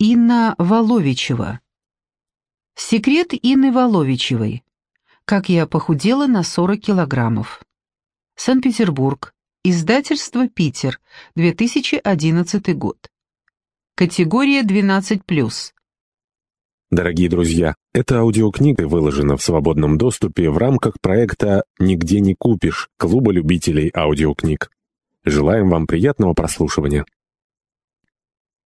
Инна Воловичева. Секрет Инны Воловичевой. Как я похудела на 40 килограммов. Санкт-Петербург. Издательство «Питер», 2011 год. Категория 12+. Дорогие друзья, эта аудиокнига выложена в свободном доступе в рамках проекта «Нигде не купишь» Клуба любителей аудиокниг. Желаем вам приятного прослушивания.